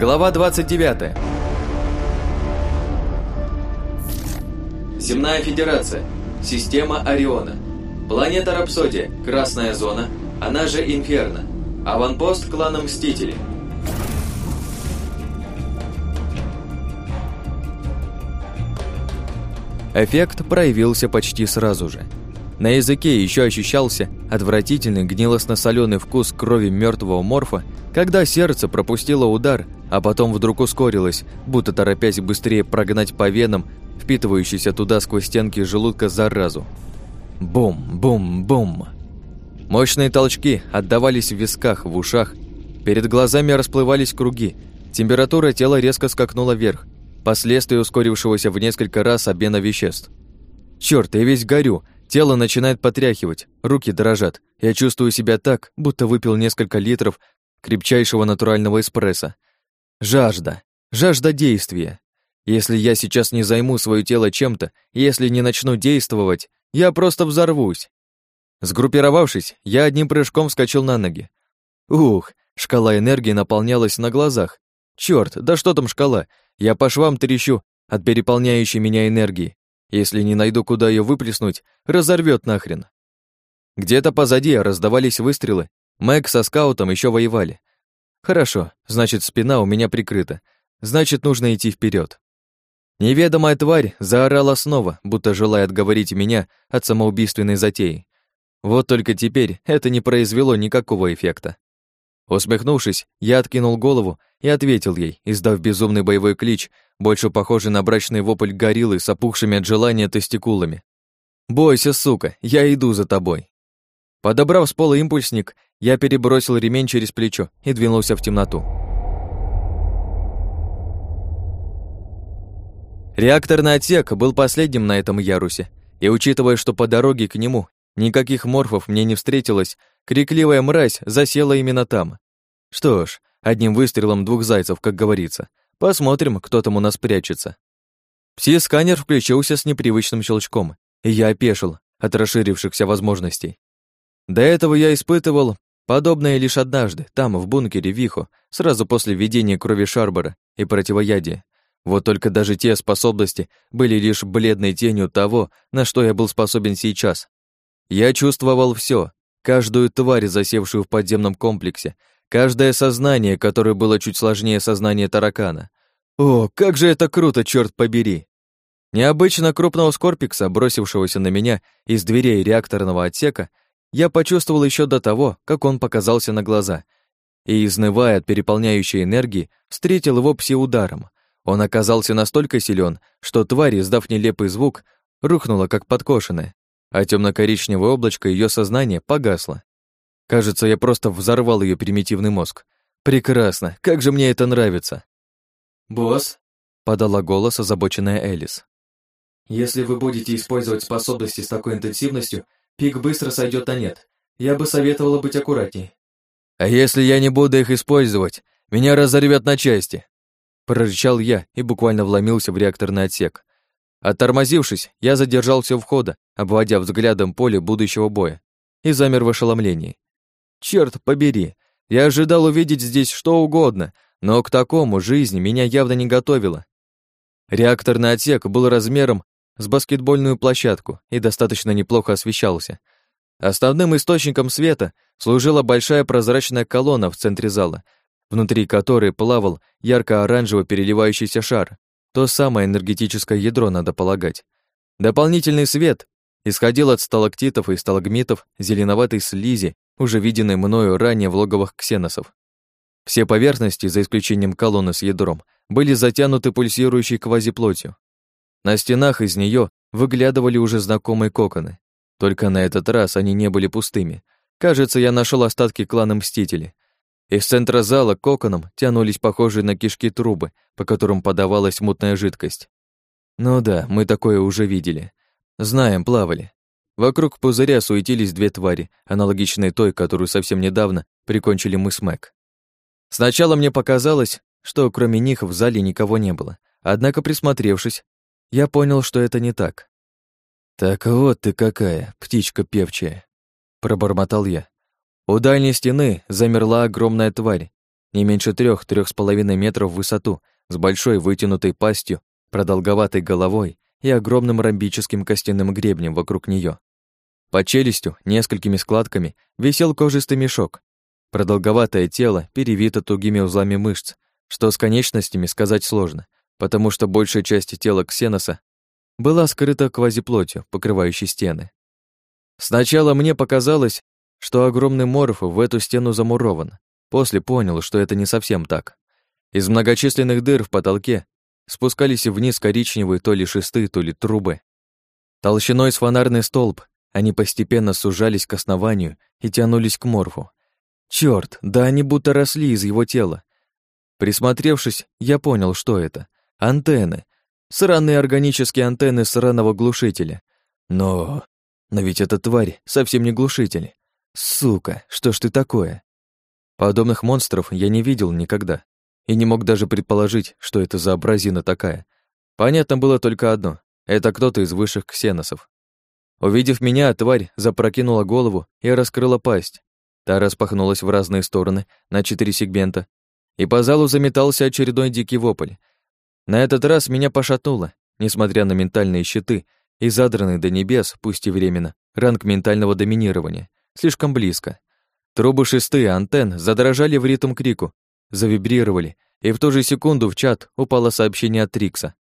Глава 29. Земная Федерация. Система Ориона. Планета Рапсодия. Красная зона. Она же Инферно. Аванпост клана Мстители. Эффект проявился почти сразу же. На языке еще ощущался отвратительный гнилостно-соленый вкус крови мертвого морфа, когда сердце пропустило удар, а потом вдруг ускорилось, будто торопясь быстрее прогнать по венам впитывающийся туда сквозь стенки желудка заразу. Бум-бум-бум. Мощные толчки отдавались в висках, в ушах. Перед глазами расплывались круги. Температура тела резко скакнула вверх, последствия ускорившегося в несколько раз обмена веществ. Черт, я весь горю, тело начинает потряхивать, руки дрожат. Я чувствую себя так, будто выпил несколько литров крепчайшего натурального эспрессо. Жажда, жажда действия. Если я сейчас не займу свое тело чем-то, если не начну действовать, я просто взорвусь. Сгруппировавшись, я одним прыжком вскочил на ноги. Ух, шкала энергии наполнялась на глазах. Черт, да что там шкала? Я по швам трещу от переполняющей меня энергии. Если не найду, куда ее выплеснуть, разорвет нахрен. Где-то позади раздавались выстрелы. Мэг со скаутом еще воевали. Хорошо, значит, спина у меня прикрыта. Значит, нужно идти вперед. Неведомая тварь заорала снова, будто желая отговорить меня от самоубийственной затеи. Вот только теперь это не произвело никакого эффекта. Усмехнувшись, я откинул голову и ответил ей, издав безумный боевой клич, больше похожий на брачный вопль гориллы с опухшими от желания тестикулами. «Бойся, сука, я иду за тобой!» Подобрав с пола импульсник, я перебросил ремень через плечо и двинулся в темноту. Реакторный отсек был последним на этом ярусе, и учитывая, что по дороге к нему никаких морфов мне не встретилось, крикливая мразь засела именно там. Что ж, одним выстрелом двух зайцев, как говорится. Посмотрим, кто там у нас прячется. Пси-сканер включился с непривычным щелчком, и я опешил от расширившихся возможностей. До этого я испытывал подобное лишь однажды, там, в бункере Вихо, сразу после введения крови Шарбора и противоядия. Вот только даже те способности были лишь бледной тенью того, на что я был способен сейчас. Я чувствовал все, каждую тварь, засевшую в подземном комплексе, каждое сознание, которое было чуть сложнее сознания таракана. О, как же это круто, черт побери! Необычно крупного скорпикса, бросившегося на меня из дверей реакторного отсека, я почувствовал еще до того, как он показался на глаза, и, изнывая от переполняющей энергии, встретил его пси-ударом — он оказался настолько силен, что тварь, издав нелепый звук, рухнула как подкошенная, а темно-коричневое облачко ее сознания погасло. Кажется, я просто взорвал ее примитивный мозг. Прекрасно, как же мне это нравится. «Босс», — подала голос озабоченная Элис. «Если вы будете использовать способности с такой интенсивностью, пик быстро сойдет на нет. Я бы советовала быть аккуратней». «А если я не буду их использовать, меня разорвет на части», прорычал я и буквально вломился в реакторный отсек. Оттормозившись, я задержался у входа, обводя взглядом поле будущего боя, и замер в ошеломлении. Черт побери, я ожидал увидеть здесь что угодно, но к такому жизнь меня явно не готовила. Реакторный отсек был размером с баскетбольную площадку и достаточно неплохо освещался. Основным источником света служила большая прозрачная колонна в центре зала, внутри которой плавал ярко-оранжево переливающийся шар. То самое энергетическое ядро, надо полагать. Дополнительный свет исходил от сталактитов и сталагмитов зеленоватой слизи, уже виденной мною ранее в логовах ксеносов. Все поверхности, за исключением колонны с ядром, были затянуты пульсирующей квазиплотью. На стенах из нее выглядывали уже знакомые коконы. Только на этот раз они не были пустыми. Кажется, я нашел остатки клана Мстители. Из центра зала коконом тянулись похожие на кишки трубы, по которым подавалась мутная жидкость. Ну да, мы такое уже видели. Знаем, плавали. Вокруг пузыря суетились две твари, аналогичные той, которую совсем недавно прикончили мы с Мэг. Сначала мне показалось, что кроме них в зале никого не было. Однако, присмотревшись, я понял, что это не так. «Так вот ты какая, птичка певчая», — пробормотал я. У дальней стены замерла огромная тварь. не меньше трех-трех с половиной метров в высоту, с большой вытянутой пастью, продолговатой головой и огромным ромбическим костяным гребнем вокруг нее. Под челюстью, несколькими складками, висел кожистый мешок. Продолговатое тело перевито тугими узлами мышц, что с конечностями сказать сложно, потому что большая часть тела ксеноса была скрыта квазиплотью, покрывающей стены. Сначала мне показалось, что огромный морф в эту стену замурован. После понял, что это не совсем так. Из многочисленных дыр в потолке спускались вниз коричневые то ли шесты, то ли трубы. Толщиной с фонарный столб они постепенно сужались к основанию и тянулись к морфу. Чёрт, да они будто росли из его тела. Присмотревшись, я понял, что это. Антенны. Сраные органические антенны сраного глушителя. Но... Но ведь эта тварь совсем не глушитель. Сука, что ж ты такое? Подобных монстров я не видел никогда и не мог даже предположить, что это за образина такая. Понятно было только одно — это кто-то из высших ксеносов. Увидев меня, тварь запрокинула голову и раскрыла пасть. Та распахнулась в разные стороны, на четыре сегмента, и по залу заметался очередной дикий вопль. На этот раз меня пошатнуло, несмотря на ментальные щиты и задранный до небес, пусть и временно, ранг ментального доминирования, слишком близко. Трубы шесты антенн задрожали в ритм крику, завибрировали, и в ту же секунду в чат упало сообщение от Трикса.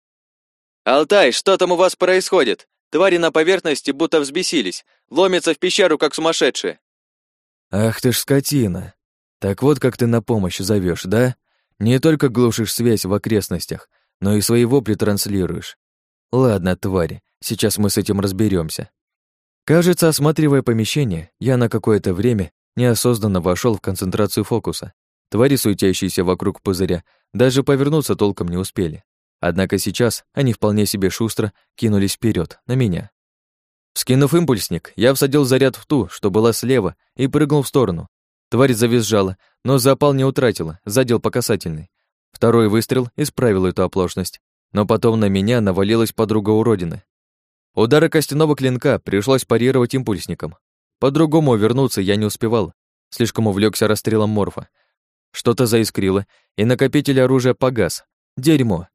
«Алтай, что там у вас происходит? Твари на поверхности будто взбесились, ломятся в пещеру, как сумасшедшие». «Ах ты ж скотина! Так вот как ты на помощь зовешь, да? Не только глушишь связь в окрестностях, но и свои вопли транслируешь. Ладно, твари, сейчас мы с этим разберемся. Кажется, осматривая помещение, я на какое-то время неосознанно вошел в концентрацию фокуса. Твари, суетящиеся вокруг пузыря, даже повернуться толком не успели. Однако сейчас они вполне себе шустро кинулись вперед на меня. Скинув импульсник, я всадил заряд в ту, что была слева, и прыгнул в сторону. Тварь завизжала, но запал не утратила, задел по касательной. Второй выстрел исправил эту оплошность, но потом на меня навалилась подруга уродины. Удары костяного клинка пришлось парировать импульсником. По-другому вернуться я не успевал, слишком увлекся расстрелом морфа. Что-то заискрило, и накопитель оружия погас. Дерьмо.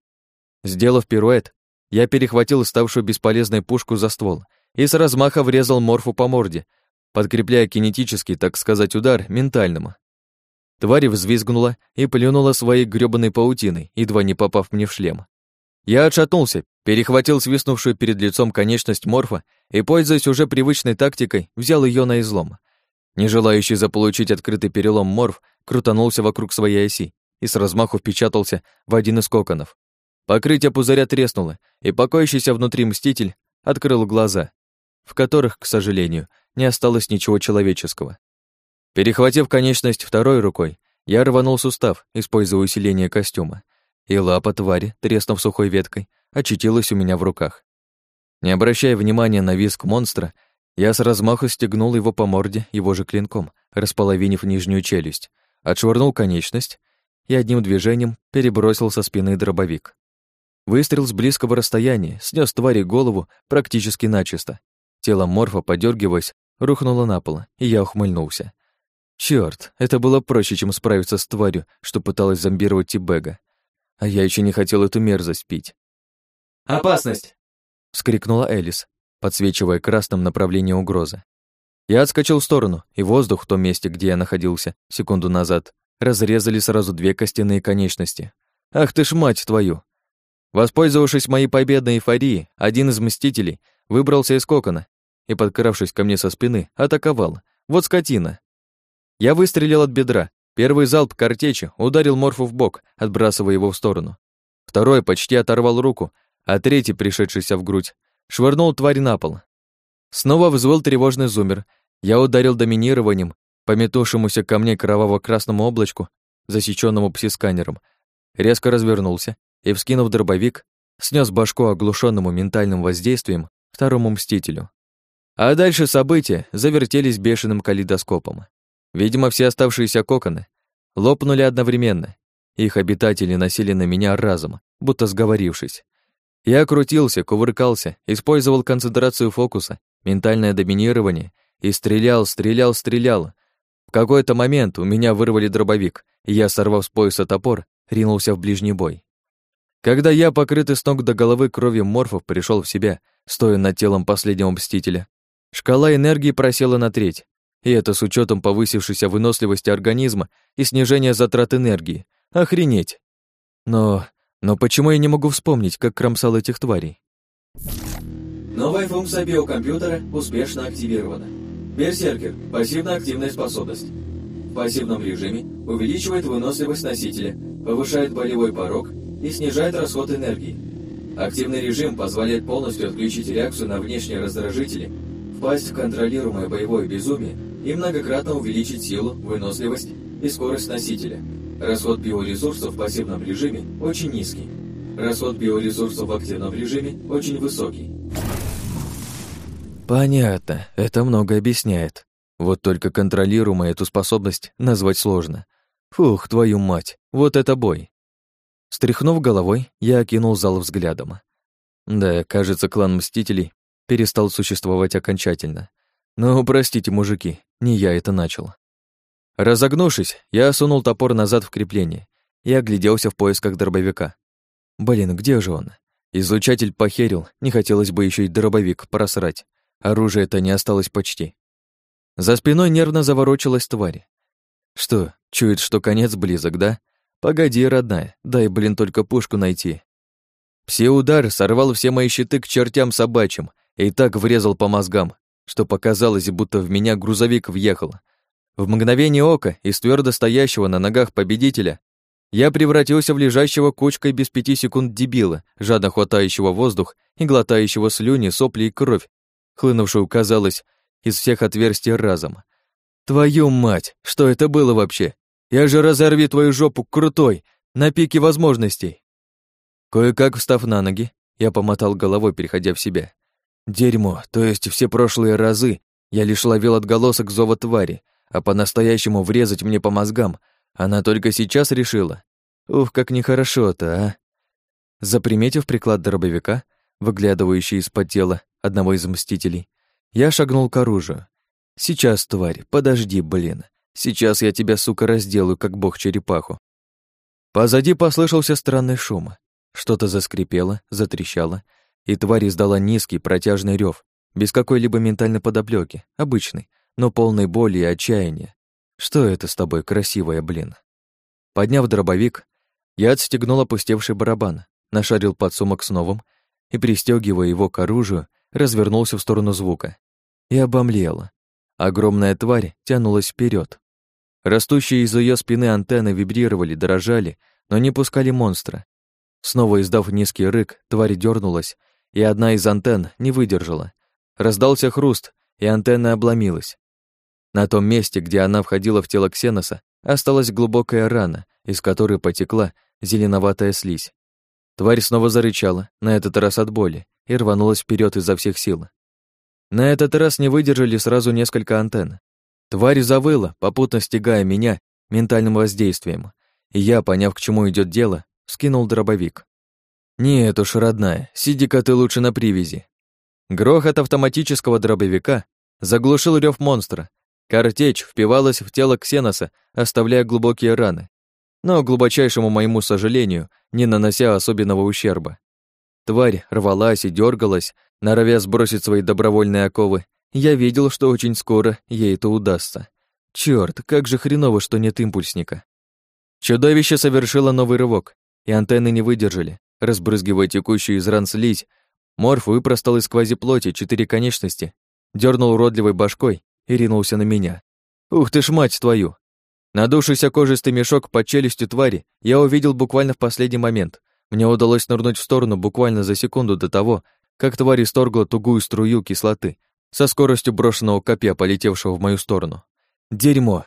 Сделав пируэт, я перехватил ставшую бесполезной пушку за ствол и с размаха врезал морфу по морде, подкрепляя кинетический, так сказать, удар ментальным. Тварь взвизгнула и плюнула своей грёбаной паутиной, едва не попав мне в шлем. Я отшатнулся, перехватил свистнувшую перед лицом конечность морфа и, пользуясь уже привычной тактикой, взял ее на излом. Не желающий заполучить открытый перелом морф крутанулся вокруг своей оси и с размаху впечатался в один из коконов. Покрытие пузыря треснуло, и покоящийся внутри мститель открыл глаза, в которых, к сожалению, не осталось ничего человеческого. Перехватив конечность второй рукой, я рванул сустав, используя усиление костюма, и лапа твари, треснув сухой веткой, очутилась у меня в руках. Не обращая внимания на визг монстра, я с размаху стегнул его по морде его же клинком, располовинив нижнюю челюсть, отшвырнул конечность и одним движением перебросил со спины дробовик. Выстрел с близкого расстояния снес твари голову практически начисто. Тело морфа, подергиваясь, рухнуло на пол, и я ухмыльнулся. Черт, это было проще, чем справиться с тварью, что пыталась зомбировать Тибега. А я еще не хотел эту мерзость пить. «Опасность!» — вскрикнула Элис, подсвечивая красным направление угрозы. Я отскочил в сторону, и воздух в том месте, где я находился секунду назад, разрезали сразу две костяные конечности. Ах ты ж мать твою! Воспользовавшись моей победной эйфорией, один из мстителей выбрался из кокона и, подкравшись ко мне со спины, атаковал. Вот скотина. Я выстрелил от бедра. Первый залп картечи ударил Морфу в бок, отбрасывая его в сторону. Второй почти оторвал руку, а третий, пришедшийся в грудь, швырнул тварь на пол. Снова взвыл тревожный зумер. Я ударил доминированием по метавшемуся ко мне кроваво-красному облачку, засеченному пси-сканером, резко развернулся и, вскинув дробовик, снес башку оглушенному ментальным воздействием второму мстителю. А дальше события завертелись бешеным калейдоскопом. Видимо, все оставшиеся коконы лопнули одновременно. Их обитатели носили на меня разом, будто сговорившись. Я крутился, кувыркался, использовал концентрацию фокуса, ментальное доминирование и стрелял, стрелял, стрелял. В какой-то момент у меня вырвали дробовик, и я, сорвав с пояса топор, ринулся в ближний бой. Когда я, покрытый с ног до головы кровью морфов, пришел в себя, стоя над телом последнего мстителя, шкала энергии просела на треть, и это с учетом повысившейся выносливости организма и снижения затрат энергии. Охренеть! Но... но почему я не могу вспомнить, как кромсал этих тварей? Новая функция биокомпьютера успешно активирована. Берсеркер – пассивно-активная способность. В пассивном режиме увеличивает выносливость носителя, повышает болевой порог и снижает расход энергии. Активный режим позволяет полностью отключить реакцию на внешние раздражители, впасть в контролируемое боевое безумие и многократно увеличить силу, выносливость и скорость носителя. Расход биоресурсов в пассивном режиме очень низкий. Расход биоресурсов в активном режиме очень высокий. Понятно, это много объясняет. Вот только контролируемо эту способность назвать сложно. Фух, твою мать, вот это бой. Стряхнув головой, я окинул зал взглядом. Да, кажется, клан Мстителей перестал существовать окончательно. Но, простите, мужики, не я это начал. Разогнувшись, я сунул топор назад в крепление и огляделся в поисках дробовика. Блин, где же он? Излучатель похерил, не хотелось бы еще и дробовик просрать. Оружия-то не осталось почти. За спиной нервно заворочилась тварь. Что, чует, что конец близок, да? Погоди, родная, дай, блин, только пушку найти. Пси-удар сорвал все мои щиты к чертям собачьим и так врезал по мозгам, что показалось, будто в меня грузовик въехал. В мгновение ока из твердо стоящего на ногах победителя я превратился в лежащего кучкой без пяти секунд дебила, жадно хватающего воздух и глотающего слюни, сопли и кровь, хлынувшую, казалось, из всех отверстий разом. «Твою мать, что это было вообще? Я же разорви твою жопу крутой, на пике возможностей!» Кое-как встав на ноги, я помотал головой, переходя в себя. Дерьмо, то есть все прошлые разы я лишь ловил отголосок зова твари, а по-настоящему врезать мне по мозгам она только сейчас решила. Ух, как нехорошо-то, а! Заприметив приклад дробовика, выглядывающий из-под тела одного из мстителей, я шагнул к оружию. «Сейчас, тварь, подожди, блин. Сейчас я тебя, сука, разделаю, как бог-черепаху». Позади послышался странный шум. Что-то заскрипело, затрещало, и тварь издала низкий протяжный рев, без какой-либо ментальной подоплеки, обычный, но полной боли и отчаяния. Что это с тобой, красивая, блин? Подняв дробовик, я отстегнул опустевший барабан, нашарил подсумок с новым и, пристегивая его к оружию, развернулся в сторону звука. И обомлела. Огромная тварь тянулась вперед. Растущие из ее спины антенны вибрировали, дрожали, но не пускали монстра. Снова издав низкий рык, тварь дернулась, и одна из антенн не выдержала. Раздался хруст, и антенна обломилась. На том месте, где она входила в тело Ксеноса, осталась глубокая рана, из которой потекла зеленоватая слизь. Тварь снова зарычала, на этот раз от боли, и рванулась вперед изо всех сил. На этот раз не выдержали сразу несколько антенн. Тварь завыла, попутно стягая меня ментальным воздействием, и я, поняв, к чему идет дело, скинул дробовик. «Нет уж, родная, сиди-ка ты лучше на привязи». Грохот автоматического дробовика заглушил рев монстра. Картечь впивалась в тело Ксеноса, оставляя глубокие раны но, глубочайшему моему сожалению, не нанося особенного ущерба. Тварь рвалась и дергалась, норовя сбросить свои добровольные оковы. Я видел, что очень скоро ей это удастся. Черт, как же хреново, что нет импульсника. Чудовище совершило новый рывок, и антенны не выдержали. Разбрызгивая текущую из ран слизь, Морф выпростал из квазиплоти четыре конечности, дернул уродливой башкой и ринулся на меня. Ух ты ж мать твою! Надувшийся кожистый мешок под челюстью твари я увидел буквально в последний момент. Мне удалось нырнуть в сторону буквально за секунду до того, как тварь исторгла тугую струю кислоты со скоростью брошенного копья, полетевшего в мою сторону. Дерьмо!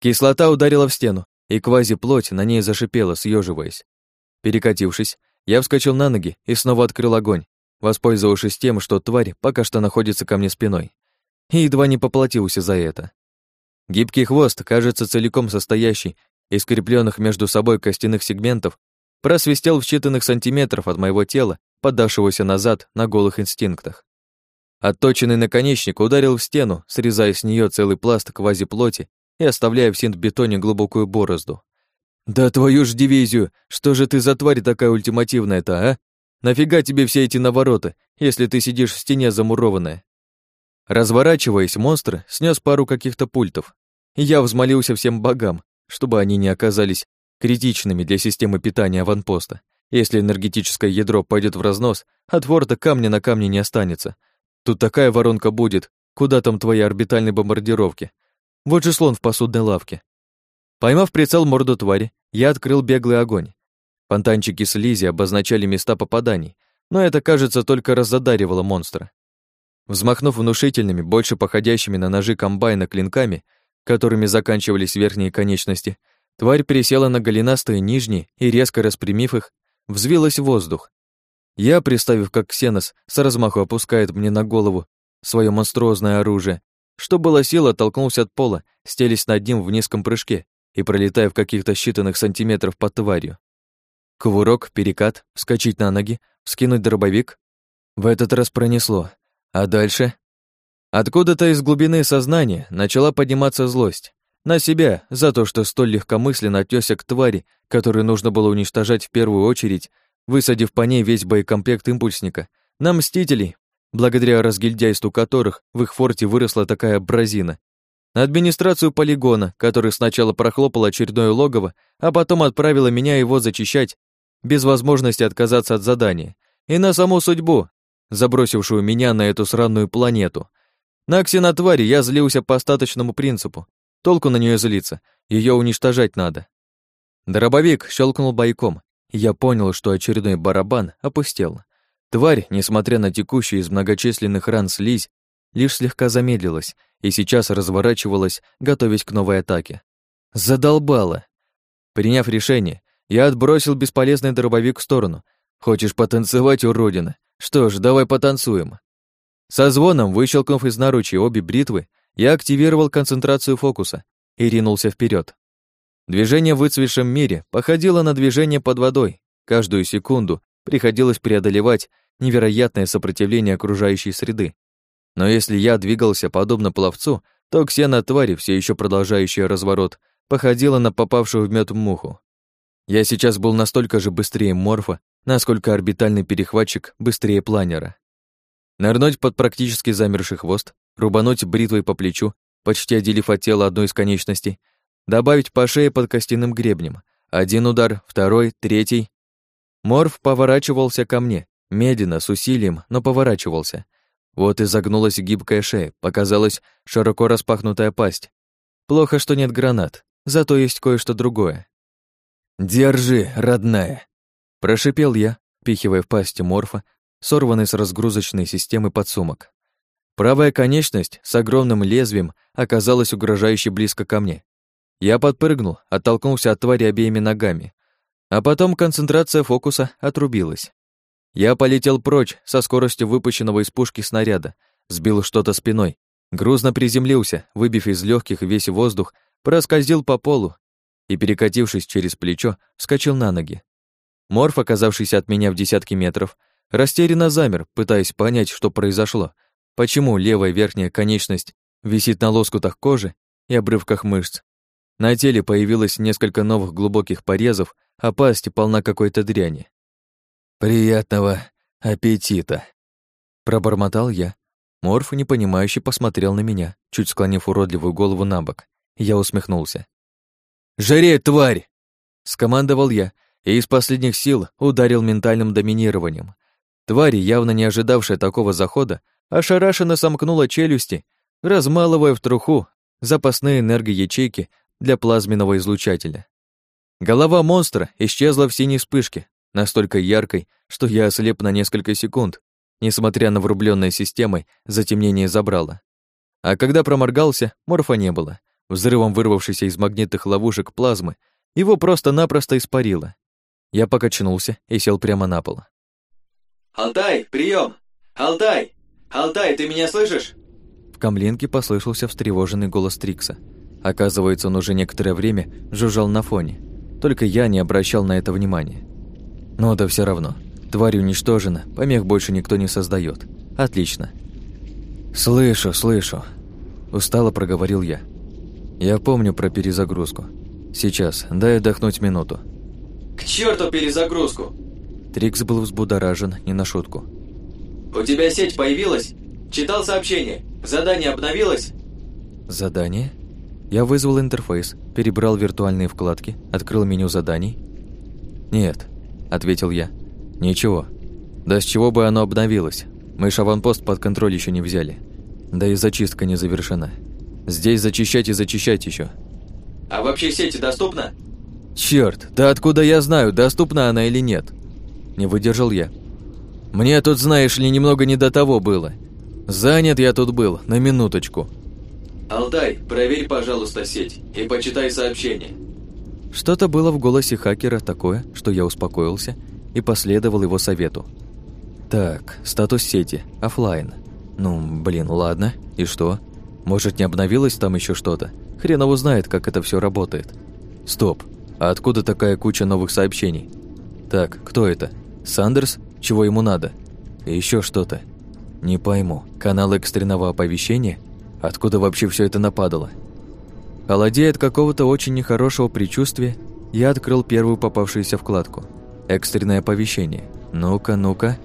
Кислота ударила в стену, и квази-плоть на ней зашипела, съеживаясь. Перекатившись, я вскочил на ноги и снова открыл огонь, воспользовавшись тем, что тварь пока что находится ко мне спиной. И едва не поплатился за это. Гибкий хвост, кажется, целиком состоящий из скрепленных между собой костяных сегментов, просвистел в считанных сантиметров от моего тела, подавшегося назад на голых инстинктах. Отточенный наконечник ударил в стену, срезая с нее целый пласт квазиплоти и оставляя в синт-бетоне глубокую борозду. «Да твою ж дивизию! Что же ты за тварь такая ультимативная-то, а? Нафига тебе все эти навороты, если ты сидишь в стене замурованная?» Разворачиваясь, монстр снес пару каких-то пультов, и я взмолился всем богам, чтобы они не оказались критичными для системы питания аванпоста. Если энергетическое ядро пойдет в разнос, от ворта камня на камне не останется. Тут такая воронка будет, куда там твои орбитальные бомбардировки. Вот же слон в посудной лавке. Поймав прицел морду твари, я открыл беглый огонь. Фонтанчики слизи обозначали места попаданий, но это, кажется, только разодаривало монстра. Взмахнув внушительными, больше походящими на ножи комбайна клинками, которыми заканчивались верхние конечности, тварь пересела на голенастые нижние и, резко распрямив их, взвилась в воздух. Я, представив, как Ксенос с размаху опускает мне на голову свое монструозное оружие, что было сил, оттолкнулся от пола, стелясь над ним в низком прыжке и пролетая в каких-то считанных сантиметров под тварью. Кувырок, перекат, вскочить на ноги, вскинуть дробовик. В этот раз пронесло. А дальше? Откуда-то из глубины сознания начала подниматься злость. На себя, за то, что столь легкомысленно отнесся к твари, которую нужно было уничтожать в первую очередь, высадив по ней весь боекомплект импульсника. На Мстителей, благодаря разгильдяйству которых в их форте выросла такая бразина. На администрацию полигона, который сначала прохлопал очередное логово, а потом отправила меня его зачищать без возможности отказаться от задания. И на саму судьбу, забросившую меня на эту сраную планету. На ксенотвари я злился по остаточному принципу. Толку на нее злиться, ее уничтожать надо. Дробовик щелкнул бойком, я понял, что очередной барабан опустел. Тварь, несмотря на текущую из многочисленных ран слизь, лишь слегка замедлилась и сейчас разворачивалась, готовясь к новой атаке. Задолбала. Приняв решение, я отбросил бесполезный дробовик в сторону. Хочешь потанцевать, уродина? Что ж, давай потанцуем. Со звоном, выщелкнув из наручи обе бритвы, я активировал концентрацию фокуса и ринулся вперед. Движение в выцветшем мире походило на движение под водой. Каждую секунду приходилось преодолевать невероятное сопротивление окружающей среды. Но если я двигался подобно пловцу, то ксена твари, все еще продолжающая разворот, походила на попавшую в мед муху. Я сейчас был настолько же быстрее морфа, насколько орбитальный перехватчик быстрее планера. Нырнуть под практически замерший хвост, рубануть бритвой по плечу, почти отделив от тела одну из конечностей, добавить по шее под костяным гребнем. Один удар, второй, третий. Морф поворачивался ко мне, медленно, с усилием, но поворачивался. Вот и загнулась гибкая шея, показалась широко распахнутая пасть. Плохо, что нет гранат, зато есть кое-что другое. «Держи, родная!» Прошипел я, пихивая в пасть морфа, сорванный с разгрузочной системы подсумок. Правая конечность с огромным лезвием оказалась угрожающе близко ко мне. Я подпрыгнул, оттолкнулся от твари обеими ногами, а потом концентрация фокуса отрубилась. Я полетел прочь со скоростью выпущенного из пушки снаряда, сбил что-то спиной, грузно приземлился, выбив из легких весь воздух, проскользил по полу и, перекатившись через плечо, вскочил на ноги. Морф, оказавшийся от меня в десятки метров, растерянно замер, пытаясь понять, что произошло, почему левая верхняя конечность висит на лоскутах кожи и обрывках мышц. На теле появилось несколько новых глубоких порезов, а пасть полна какой-то дряни. «Приятного аппетита!» Пробормотал я. Морф непонимающе посмотрел на меня, чуть склонив уродливую голову на бок. Я усмехнулся. «Жарей, тварь!» Скомандовал я и из последних сил ударил ментальным доминированием. Тварь, явно не ожидавшая такого захода, ошарашенно сомкнула челюсти, размалывая в труху запасные энергоячейки для плазменного излучателя. Голова монстра исчезла в синей вспышке, настолько яркой, что я ослеп на несколько секунд, несмотря на врубленное системой затемнение забрало. А когда проморгался, морфа не было. Взрывом вырвавшийся из магнитных ловушек плазмы, его просто-напросто испарило. Я покачнулся и сел прямо на пол. «Алтай, прием! Алтай! Алтай, ты меня слышишь?» В камлинке послышался встревоженный голос Трикса. Оказывается, он уже некоторое время жужжал на фоне. Только я не обращал на это внимания. Но да все равно. Тварь уничтожена, помех больше никто не создает. Отлично. «Слышу, слышу», – устало проговорил я. «Я помню про перезагрузку. Сейчас, дай отдохнуть минуту. К черту перезагрузку! Трикс был взбудоражен не на шутку. У тебя сеть появилась? Читал сообщение? Задание обновилось? Задание? Я вызвал интерфейс, перебрал виртуальные вкладки, открыл меню заданий. «Нет», — ответил я. «Ничего. Да с чего бы оно обновилось? Мы шаванпост под контроль еще не взяли. Да и зачистка не завершена. Здесь зачищать и зачищать еще. А вообще сеть доступна? Черт, да откуда я знаю, доступна она или нет? Не выдержал я. Мне тут, знаешь ли, немного не до того было. Занят я тут был, на минуточку. Алтай, проверь, пожалуйста, сеть и почитай сообщение. Что-то было в голосе хакера такое, что я успокоился и последовал его совету. Так, статус сети, офлайн. Ну, блин, ладно. И что? Может, не обновилось там еще что-то? Хрен его знает, как это все работает. Стоп. А откуда такая куча новых сообщений? Так, кто это? Сандерс? Чего ему надо? И еще что-то. Не пойму. Канал экстренного оповещения? Откуда вообще все это нападало? Холодея от какого-то очень нехорошего предчувствия, я открыл первую попавшуюся вкладку. Экстренное оповещение. Ну-ка, ну-ка.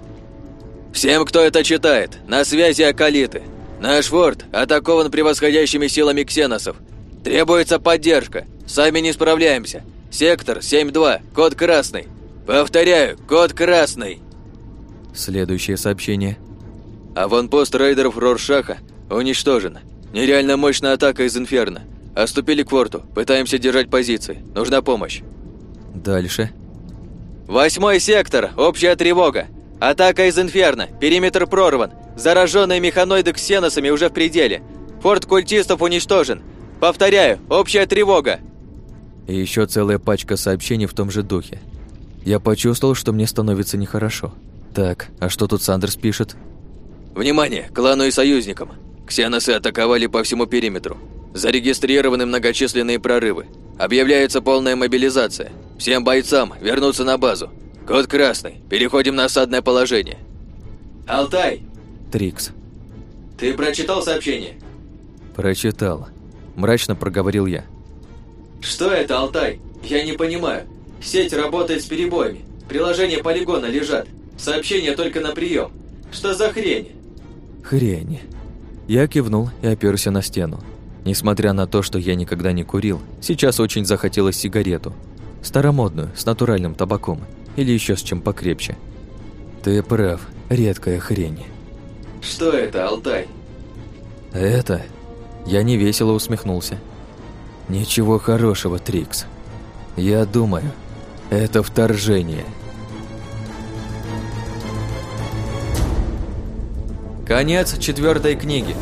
Всем, кто это читает, на связи Акалиты. Наш форт атакован превосходящими силами ксеносов. Требуется поддержка. Сами не справляемся. Сектор 7-2, код красный. Повторяю, код красный. Следующее сообщение. Аванпост рейдеров Роршаха уничтожен. Нереально мощная атака из Инферно. Оступили к форту, пытаемся держать позиции. Нужна помощь. Дальше. Восьмой сектор, общая тревога. Атака из Инферно, периметр прорван. Зараженные механоиды ксеносами уже в пределе. Форт культистов уничтожен. Повторяю, общая тревога. И еще целая пачка сообщений в том же духе. Я почувствовал, что мне становится нехорошо. Так, а что тут Сандерс пишет? Внимание, клану и союзникам. Ксеносы атаковали по всему периметру. Зарегистрированы многочисленные прорывы. Объявляется полная мобилизация. Всем бойцам вернуться на базу. Код красный. Переходим на осадное положение. Алтай! Трикс. Ты прочитал сообщение? Прочитал. Мрачно проговорил я. Что это, Алтай? Я не понимаю. Сеть работает с перебоями. Приложения полигона лежат. Сообщения только на прием. Что за хрень? Хрень. Я кивнул и оперся на стену. Несмотря на то, что я никогда не курил, сейчас очень захотелось сигарету. Старомодную, с натуральным табаком. Или еще с чем покрепче. Ты прав, редкая хрень. Что это, Алтай? Это... Я невесело усмехнулся. Ничего хорошего, Трикс. Я думаю, это вторжение. Конец четвертой книги.